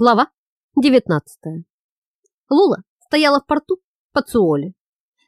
Глава 19. Лула стояла в порту под Суоле,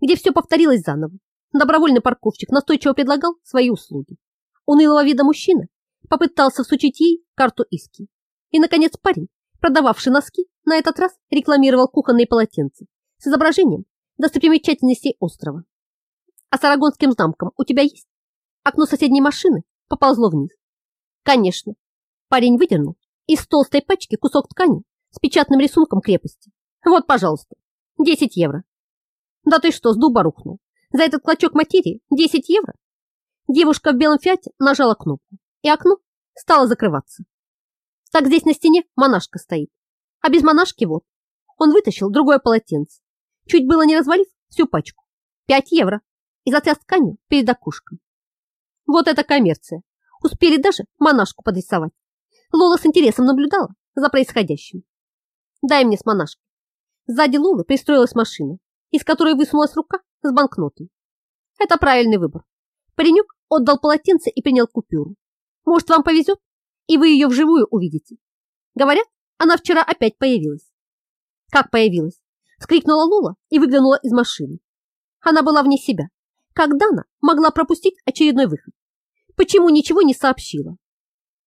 где все повторилось заново. Добровольный парковщик настойчиво предлагал свои услуги. Унылого вида мужчина попытался всучить ей карту иски. И, наконец, парень, продававший носки, на этот раз рекламировал кухонные полотенца с изображением достопримечательностей острова. А с арагонским замком у тебя есть? Окно соседней машины поползло вниз. Конечно. Парень выдернул из толстой пачки кусок ткани с печатным рисунком крепости. Вот, пожалуйста, 10 евро. Да ты что, с дуба рухнул? За этот клочок материи 10 евро? Девушка в белом фиате нажала кнопку, и окно стало закрываться. Так здесь на стене монашка стоит. А без монашки вот. Он вытащил другое полотенце. Чуть было не развалив всю пачку. 5 евро. И затряс тканью перед окушком. Вот это коммерция. Успели даже монашку подрисовать. Лола с интересом наблюдала за происходящим. «Дай мне с монашкой». Сзади Лолы пристроилась машина, из которой высунулась рука с банкнотой. Это правильный выбор. Паренек отдал полотенце и принял купюру. Может, вам повезет, и вы ее вживую увидите. Говорят, она вчера опять появилась. Как появилась? Вскрикнула Лола и выглянула из машины. Она была вне себя. Как Дана могла пропустить очередной выход? Почему ничего не сообщила?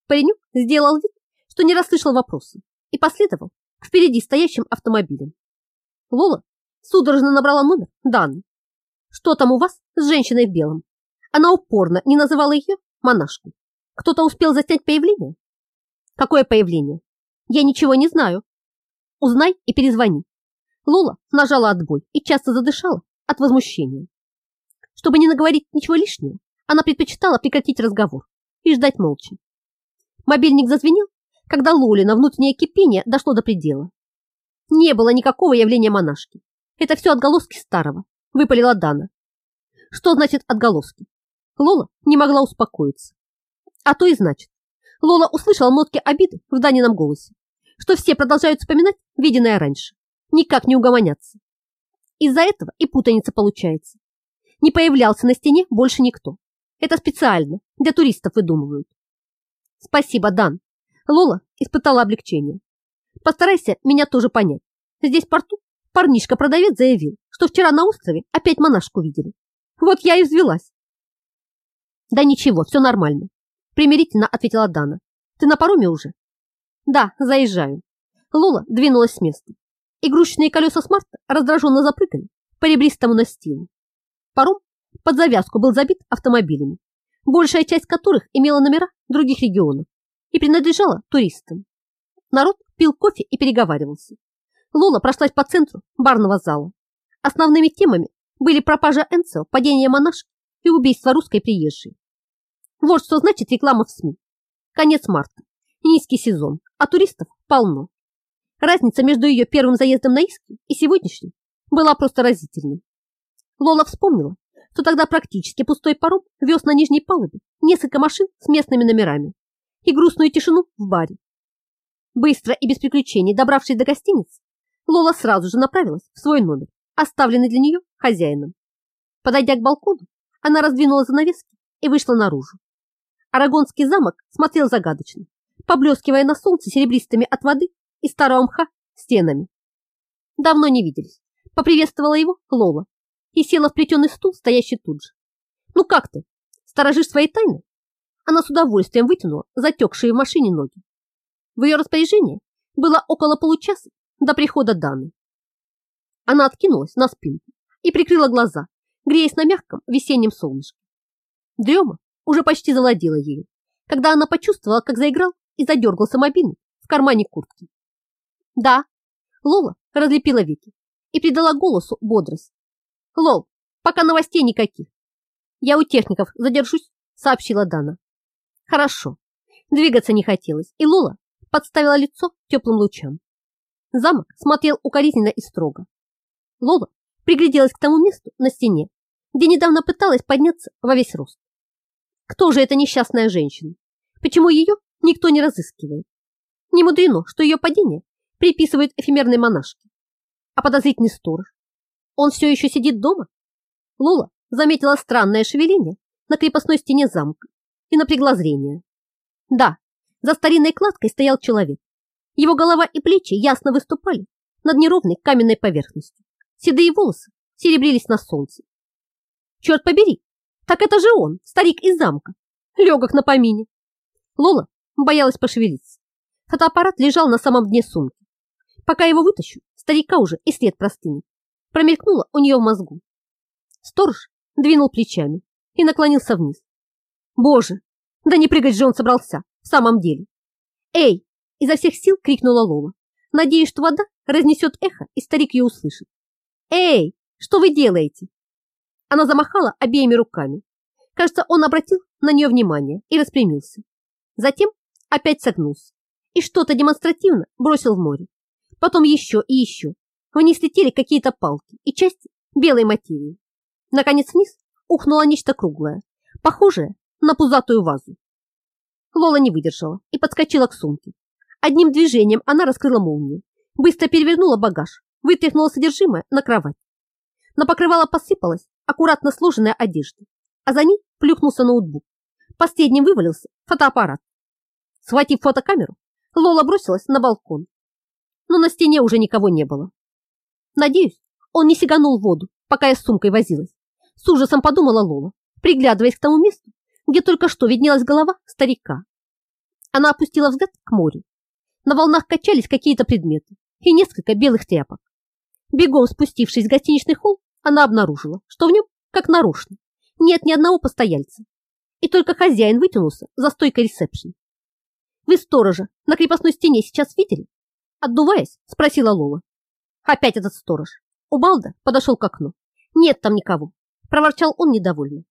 Паренек сделал вид, что не расслышал вопроса и последовал впереди стоящим автомобилям. Лола судорожно набрала номер Даны. Что там у вас с женщиной в белом? Она упорно не называла ее монашкой. Кто-то успел заснять появление? Какое появление? Я ничего не знаю. Узнай и перезвони. Лола нажала отбой и часто задышала от возмущения. Чтобы не наговорить ничего лишнего, она предпочитала прекратить разговор и ждать молча. Мобильник зазвенел, когда Лолина внутреннее кипение дошло до предела. Не было никакого явления монашки. Это все отголоски старого, выпалила Дана. Что значит отголоски? Лола не могла успокоиться. А то и значит. Лола услышала нотки обиды в Данином голосе, что все продолжают вспоминать виденное раньше. Никак не угомоняться. Из-за этого и путаница получается. Не появлялся на стене больше никто. Это специально, для туристов выдумывают. Спасибо, Дан. Лола испытала облегчение. Постарайся меня тоже понять. Здесь в порту парнишка-продавец заявил, что вчера на острове опять монашку видели. Вот я и взвелась. Да ничего, все нормально. Примирительно ответила Дана. Ты на пароме уже? Да, заезжаю. Лола двинулась с места. Игрушечные колеса смарта раздраженно запрыгали по ребристому настилу. Паром под завязку был забит автомобилями, большая часть которых имела номера других регионов и принадлежала туристам. Народ пил кофе и переговаривался. Лола прошлась по центру барного зала. Основными темами были пропажа Энцо, падение монашки и убийство русской приезжей. Вот что значит реклама в СМИ. Конец марта, низкий сезон, а туристов полно. Разница между ее первым заездом на Иски и сегодняшним была просто разительной. Лола вспомнила, что тогда практически пустой паром вез на нижней палубе несколько машин с местными номерами и грустную тишину в баре. Быстро и без приключений добравшись до гостиницы, Лола сразу же направилась в свой номер, оставленный для нее хозяином. Подойдя к балкону, она раздвинула занавески и вышла наружу. Арагонский замок смотрел загадочно, поблескивая на солнце серебристыми от воды и старого мха стенами. Давно не виделись. Поприветствовала его Лола, и села в плетеный стул, стоящий тут же. «Ну как ты? Сторожишь свои тайны?» Она с удовольствием вытянула затекшие в машине ноги. В ее распоряжении было около получаса до прихода Даны. Она откинулась на спинку и прикрыла глаза, греясь на мягком весеннем солнышке. Дрема уже почти завладела ею, когда она почувствовала, как заиграл и задергался мобильник в кармане куртки. «Да», Лола разлепила веки и придала голосу бодрость. Лол, пока новостей никаких. Я у техников задержусь, сообщила Дана. Хорошо. Двигаться не хотелось, и Лола подставила лицо теплым лучам. Замок смотрел укоризненно и строго. Лола пригляделась к тому месту на стене, где недавно пыталась подняться во весь рост. Кто же эта несчастная женщина? Почему ее никто не разыскивает? Не мудрено, что ее падение приписывают эфемерной монашке. А подозрительный сторож он все еще сидит дома? Лола заметила странное шевеление на крепостной стене замка и напрягла зрение. Да, за старинной кладкой стоял человек. Его голова и плечи ясно выступали над неровной каменной поверхностью. Седые волосы серебрились на солнце. Черт побери, так это же он, старик из замка, легок на помине. Лола боялась пошевелиться. Фотоаппарат лежал на самом дне сумки. Пока его вытащу, старика уже и след простынет. Промелькнуло у нее в мозгу. Сторож двинул плечами и наклонился вниз. Боже, да не прыгать же он собрался, в самом деле. Эй, изо всех сил крикнула Лола, надеясь, что вода разнесет эхо, и старик ее услышит. Эй, что вы делаете? Она замахала обеими руками. Кажется, он обратил на нее внимание и распрямился. Затем опять согнулся и что-то демонстративно бросил в море. Потом еще и еще. Вниз летели какие-то палки и части белой материи. Наконец вниз ухнуло нечто круглое, похожее на пузатую вазу. Лола не выдержала и подскочила к сумке. Одним движением она раскрыла молнию, быстро перевернула багаж, вытряхнула содержимое на кровать. На покрывало посыпалась аккуратно сложенная одежда, а за ней плюхнулся ноутбук. Последним вывалился фотоаппарат. Схватив фотокамеру, Лола бросилась на балкон. Но на стене уже никого не было. Надеюсь, он не сиганул в воду, пока я с сумкой возилась. С ужасом подумала Лола, приглядываясь к тому месту, где только что виднелась голова старика. Она опустила взгляд к морю. На волнах качались какие-то предметы и несколько белых тряпок. Бегом спустившись в гостиничный холл, она обнаружила, что в нем, как нарочно, нет ни одного постояльца. И только хозяин вытянулся за стойкой ресепшн. «Вы сторожа на крепостной стене сейчас видели?» Отдуваясь, спросила Лола. Опять этот сторож. Убалда подошел к окну. «Нет там никого», – проворчал он недовольно.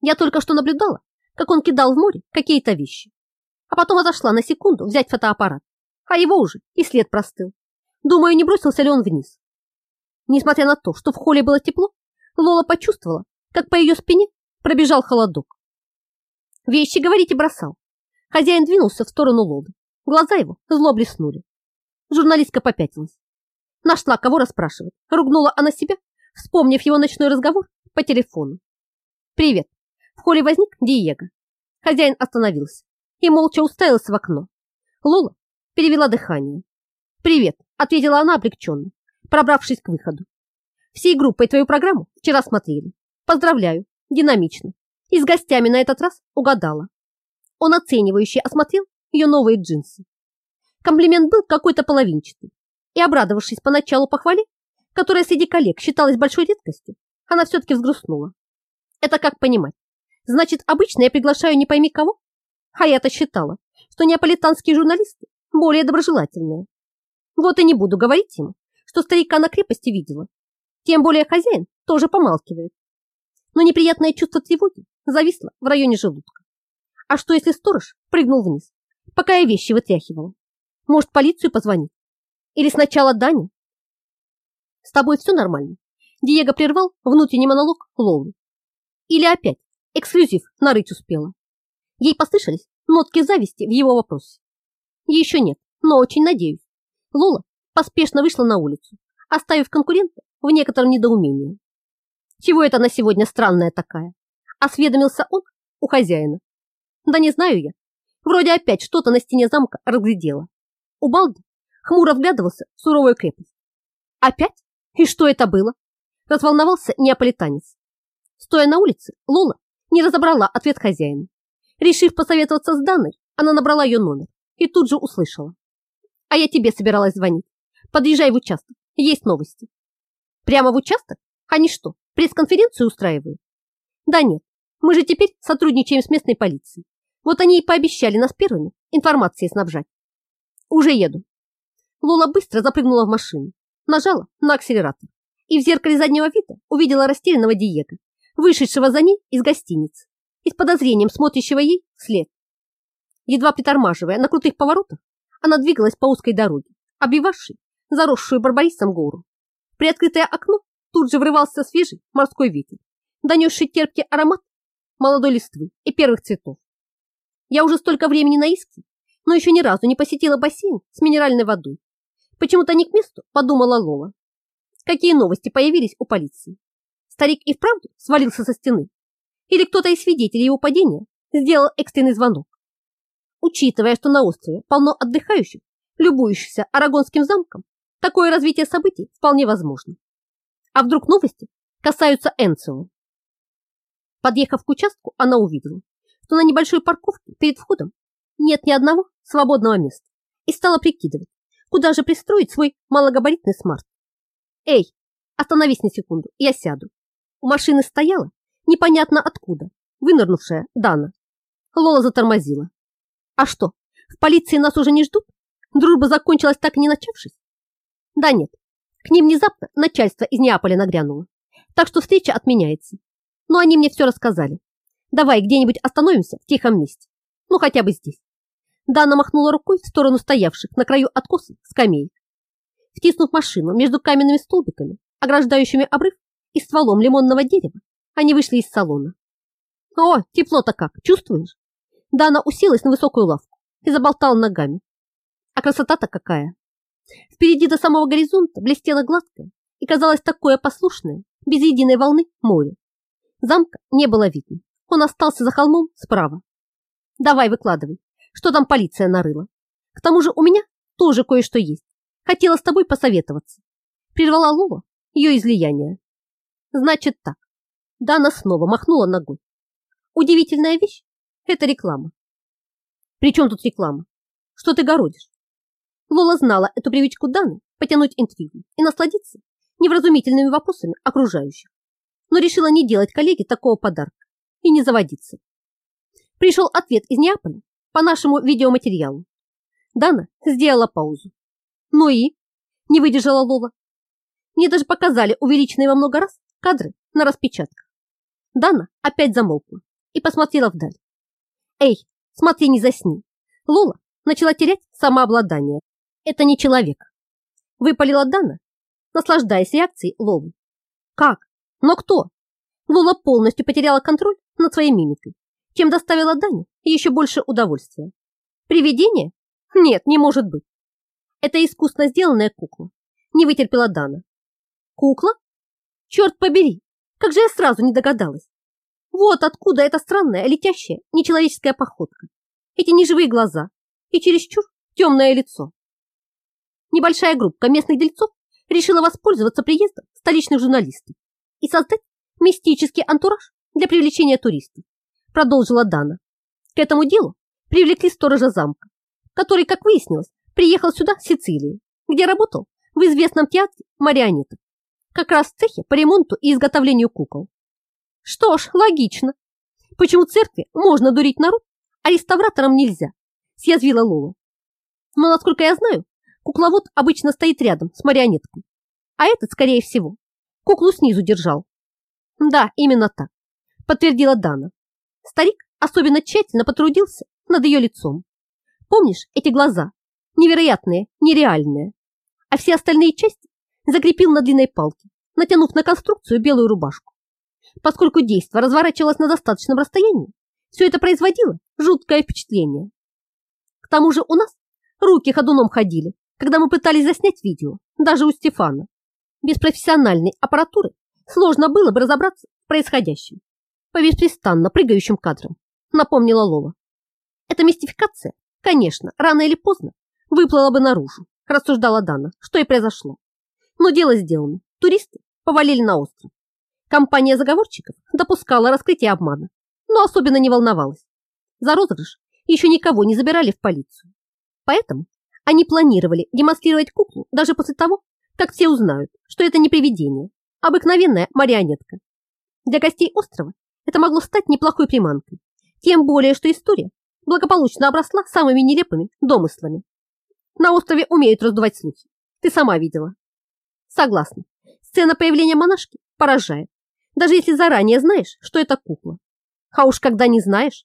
«Я только что наблюдала, как он кидал в море какие-то вещи. А потом отошла на секунду взять фотоаппарат, а его уже и след простыл. Думаю, не бросился ли он вниз. Несмотря на то, что в холле было тепло, Лола почувствовала, как по ее спине пробежал холодок. Вещи, говорите, бросал. Хозяин двинулся в сторону Лолы. Глаза его зло блеснули. Журналистка попятилась. Нашла, кого расспрашивать. Ругнула она себя, вспомнив его ночной разговор по телефону. «Привет!» В холле возник Диего. Хозяин остановился и молча уставился в окно. Лола перевела дыхание. «Привет!» – ответила она облегченно, пробравшись к выходу. «Всей группой твою программу вчера смотрели. Поздравляю, динамично. И с гостями на этот раз угадала». Он оценивающе осмотрел ее новые джинсы. Комплимент был какой-то половинчатый. И обрадовавшись поначалу похвале, которая среди коллег считалась большой редкостью, она все-таки взгрустнула. Это как понимать? Значит, обычно я приглашаю не пойми кого? А я-то считала, что неаполитанские журналисты более доброжелательные. Вот и не буду говорить ему, что старика на крепости видела. Тем более хозяин тоже помалкивает. Но неприятное чувство тревоги зависло в районе желудка. А что, если сторож прыгнул вниз, пока я вещи вытряхивала? Может, полицию позвонить? Или сначала Даня? С тобой все нормально. Диего прервал внутренний монолог Лоулы. Или опять эксклюзив нарыть успела. Ей послышались нотки зависти в его вопросе. Еще нет, но очень надеюсь. Лола поспешно вышла на улицу, оставив конкурента в некотором недоумении. Чего это на сегодня странная такая? Осведомился он у хозяина. Да не знаю я. Вроде опять что-то на стене замка разглядела. У Балды хмуро вглядывался в суровую крепость. Опять? И что это было? Разволновался неаполитанец. Стоя на улице, Лола не разобрала ответ хозяина. Решив посоветоваться с Даной, она набрала ее номер и тут же услышала. А я тебе собиралась звонить. Подъезжай в участок, есть новости. Прямо в участок? Они что, пресс-конференцию устраивают? Да нет, мы же теперь сотрудничаем с местной полицией. Вот они и пообещали нас первыми информацией снабжать. Уже еду. Лола быстро запрыгнула в машину, нажала на акселератор и в зеркале заднего вида увидела растерянного Диего, вышедшего за ней из гостиницы и с подозрением смотрящего ей вслед. Едва притормаживая на крутых поворотах, она двигалась по узкой дороге, обивавшей заросшую барбарисом гору. Приоткрытое окно тут же врывался свежий морской ветер, донесший терпкий аромат молодой листвы и первых цветов. Я уже столько времени на иске, но еще ни разу не посетила бассейн с минеральной водой. Почему-то не к месту, подумала Лола. Какие новости появились у полиции? Старик и вправду свалился со стены? Или кто-то из свидетелей его падения сделал экстренный звонок? Учитывая, что на острове полно отдыхающих, любующихся Арагонским замком, такое развитие событий вполне возможно. А вдруг новости касаются Энцио? Подъехав к участку, она увидела, что на небольшой парковке перед входом нет ни одного свободного места и стала прикидывать, куда же пристроить свой малогабаритный смарт. Эй, остановись на секунду, я сяду. У машины стояла, непонятно откуда, вынырнувшая Дана. Лола затормозила. А что, в полиции нас уже не ждут? Дружба закончилась так и не начавшись? Да нет, к ним внезапно начальство из Неаполя нагрянуло, так что встреча отменяется. Но они мне все рассказали. Давай где-нибудь остановимся в тихом месте. Ну, хотя бы здесь. Дана махнула рукой в сторону стоявших на краю откоса скамей. Втиснув машину между каменными столбиками, ограждающими обрыв и стволом лимонного дерева, они вышли из салона. «О, тепло-то как, чувствуешь?» Дана уселась на высокую лавку и заболтала ногами. А красота-то какая! Впереди до самого горизонта блестело гладкое и казалось такое послушное, без единой волны море. Замка не было видно. Он остался за холмом справа. Давай, выкладывай, что там полиция нарыла. К тому же у меня тоже кое-что есть. Хотела с тобой посоветоваться. Прервала Лола ее излияние. Значит так. Дана снова махнула ногой. Удивительная вещь – это реклама. При чем тут реклама? Что ты городишь? Лола знала эту привычку Даны потянуть интригу и насладиться невразумительными вопросами окружающих, но решила не делать коллеге такого подарка и не заводиться. Пришел ответ из Неаполя по нашему видеоматериалу. Дана сделала паузу. Ну и? Не выдержала Лола. Мне даже показали увеличенные во много раз кадры на распечатках. Дана опять замолкла и посмотрела вдаль. Эй, смотри, не засни. Лола начала терять самообладание. Это не человек. Выпалила Дана, наслаждаясь реакцией Лолы. Как? Но кто? Лола полностью потеряла контроль над своей мимикой, чем доставила Дане еще больше удовольствия. Привидение? Нет, не может быть. Это искусно сделанная кукла. Не вытерпела Дана. Кукла? Черт побери, как же я сразу не догадалась. Вот откуда эта странная, летящая, нечеловеческая походка. Эти неживые глаза и чересчур темное лицо. Небольшая группа местных дельцов решила воспользоваться приездом столичных журналистов и создать мистический антураж для привлечения туристов, продолжила Дана. К этому делу привлекли сторожа замка, который, как выяснилось, приехал сюда с Сицилии, где работал в известном театре марионеток, как раз в цехе по ремонту и изготовлению кукол. Что ж, логично. Почему церкви можно дурить народ, а реставраторам нельзя? Съязвила Лола. Но, насколько я знаю, кукловод обычно стоит рядом с марионеткой, а этот, скорее всего, куклу снизу держал. Да, именно так, подтвердила Дана. Старик особенно тщательно потрудился над ее лицом. Помнишь эти глаза? Невероятные, нереальные. А все остальные части закрепил на длинной палке, натянув на конструкцию белую рубашку. Поскольку действо разворачивалось на достаточном расстоянии, все это производило жуткое впечатление. К тому же у нас руки ходуном ходили, когда мы пытались заснять видео, даже у Стефана. Без профессиональной аппаратуры сложно было бы разобраться в происходящем. Беспрестанно прыгающим кадрам, напомнила Лола. Эта мистификация, конечно, рано или поздно выплыла бы наружу, рассуждала Дана, что и произошло. Но дело сделано. Туристы повалили на остров. Компания заговорщиков допускала раскрытие обмана, но особенно не волновалась. За розыгрыш еще никого не забирали в полицию. Поэтому они планировали демонстрировать куклу даже после того, как все узнают, что это не привидение, а обыкновенная марионетка. Для гостей острова это могло стать неплохой приманкой, тем более, что история благополучно обросла самыми нелепыми домыслами. На острове умеют раздувать слухи. Ты сама видела. Согласна. Сцена появления монашки поражает, даже если заранее знаешь, что это кукла. А уж когда не знаешь.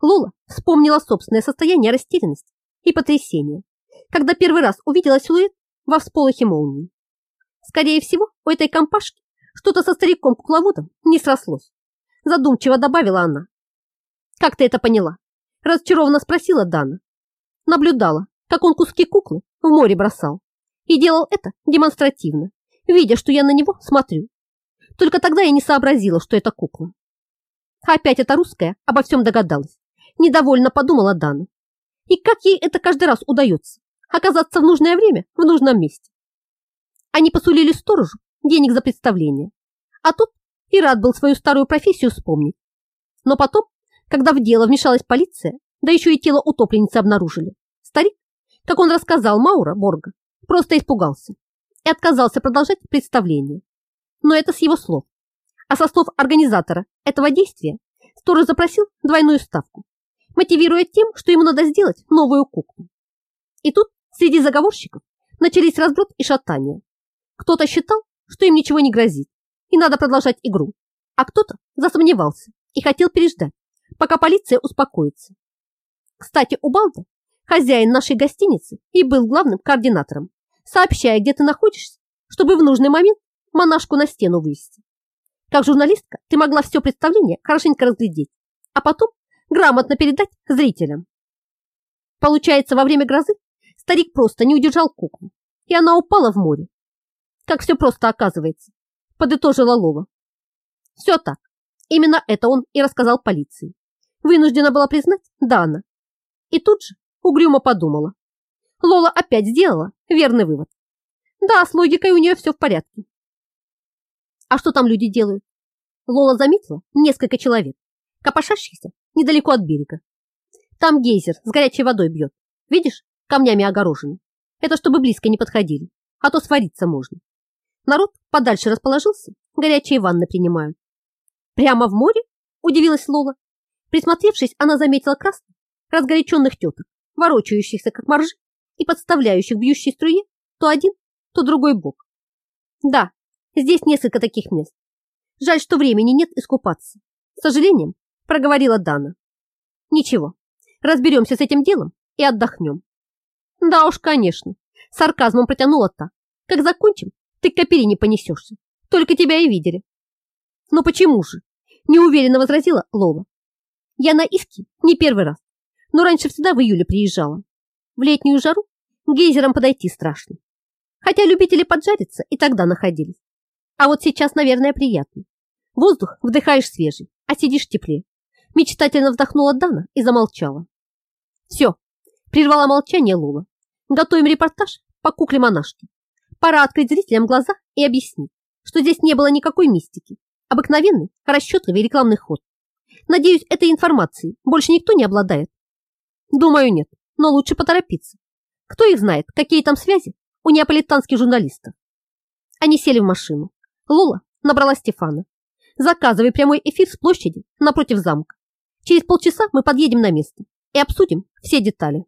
Лола вспомнила собственное состояние растерянности и потрясения когда первый раз увидела силуэт во всполохе молнии. Скорее всего, у этой компашки что-то со стариком-кукловодом не срослось. Задумчиво добавила она. «Как ты это поняла?» Разочарованно спросила Дана. Наблюдала, как он куски куклы в море бросал. И делал это демонстративно, видя, что я на него смотрю. Только тогда я не сообразила, что это кукла. Опять эта русская обо всем догадалась. Недовольно подумала Дана. И как ей это каждый раз удается? оказаться в нужное время в нужном месте. Они посулили сторожу денег за представление, а тот и рад был свою старую профессию вспомнить. Но потом, когда в дело вмешалась полиция, да еще и тело утопленницы обнаружили, старик, как он рассказал Маура Борга, просто испугался и отказался продолжать представление. Но это с его слов. А со слов организатора этого действия сторож запросил двойную ставку, мотивируя тем, что ему надо сделать новую куклу. И тут среди заговорщиков начались разброд и шатания. Кто-то считал, что им ничего не грозит, и надо продолжать игру, а кто-то засомневался и хотел переждать, пока полиция успокоится. Кстати, у Балда, хозяин нашей гостиницы, и был главным координатором, сообщая, где ты находишься, чтобы в нужный момент монашку на стену вывести. Как журналистка ты могла все представление хорошенько разглядеть, а потом грамотно передать зрителям. Получается, во время грозы старик просто не удержал куклу, и она упала в море. Как все просто оказывается, подытожила Лова. Все так. Именно это он и рассказал полиции. Вынуждена была признать Дана. И тут же угрюмо подумала. Лола опять сделала верный вывод. Да, с логикой у нее все в порядке. А что там люди делают? Лола заметила несколько человек, копошащихся недалеко от берега. Там гейзер с горячей водой бьет. Видишь, камнями огорожены. Это чтобы близко не подходили, а то свариться можно. Народ подальше расположился, горячие ванны принимают. Прямо в море? Удивилась Лола. Присмотревшись, она заметила красных, разгоряченных теток, ворочающихся как моржи и подставляющих бьющей струе то один, то другой бок. Да, здесь несколько таких мест. Жаль, что времени нет искупаться. С сожалением, проговорила Дана. Ничего, разберемся с этим делом и отдохнем. Да уж, конечно, сарказмом протянула та. Как закончим, ты к копире не понесешься. Только тебя и видели. Но почему же? Неуверенно возразила Лола. Я на Иски не первый раз, но раньше всегда в июле приезжала. В летнюю жару гейзерам подойти страшно. Хотя любители поджариться и тогда находились. А вот сейчас, наверное, приятно. Воздух вдыхаешь свежий, а сидишь теплее. Мечтательно вздохнула Дана и замолчала. Все, прервала молчание Лола. Готовим репортаж по кукле монашки. Пора открыть зрителям глаза и объяснить, что здесь не было никакой мистики. Обыкновенный, расчетливый рекламный ход. Надеюсь, этой информацией больше никто не обладает. Думаю, нет, но лучше поторопиться. Кто их знает, какие там связи у неаполитанских журналистов. Они сели в машину. Лола набрала Стефана. Заказывай прямой эфир с площади напротив замка. Через полчаса мы подъедем на место и обсудим все детали.